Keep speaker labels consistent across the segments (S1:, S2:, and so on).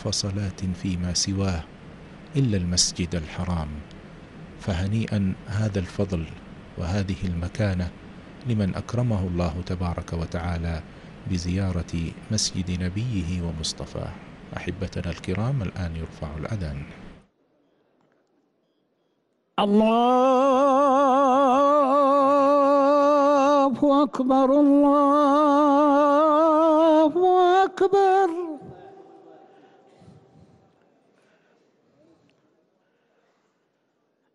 S1: ألف صلاة فيما سواه إلا المسجد الحرام فهنيئا هذا الفضل وهذه المكانة لمن أكرمه الله تبارك وتعالى بزيارة مسجد نبيه ومصطفاه. أحبتنا الكرام الآن يرفع الأذان.
S2: الله أكبر الله أكبر.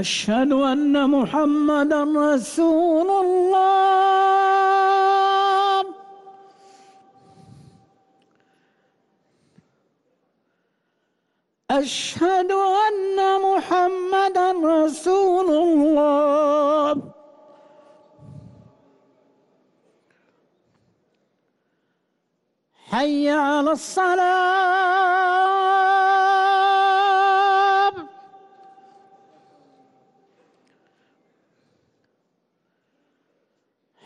S2: أشهد أن محمدا رسول الله. أشهد أن محمدا رسول الله. حي على الصلاة.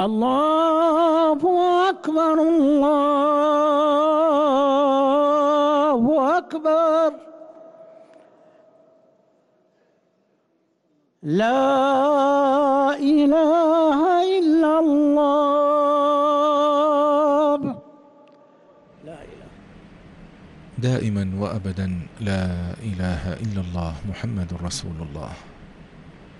S2: الله أكبر الله أكبر. لا إله إلا الله. لا إله.
S1: دائما وأبدا لا إله إلا الله محمد رسول الله.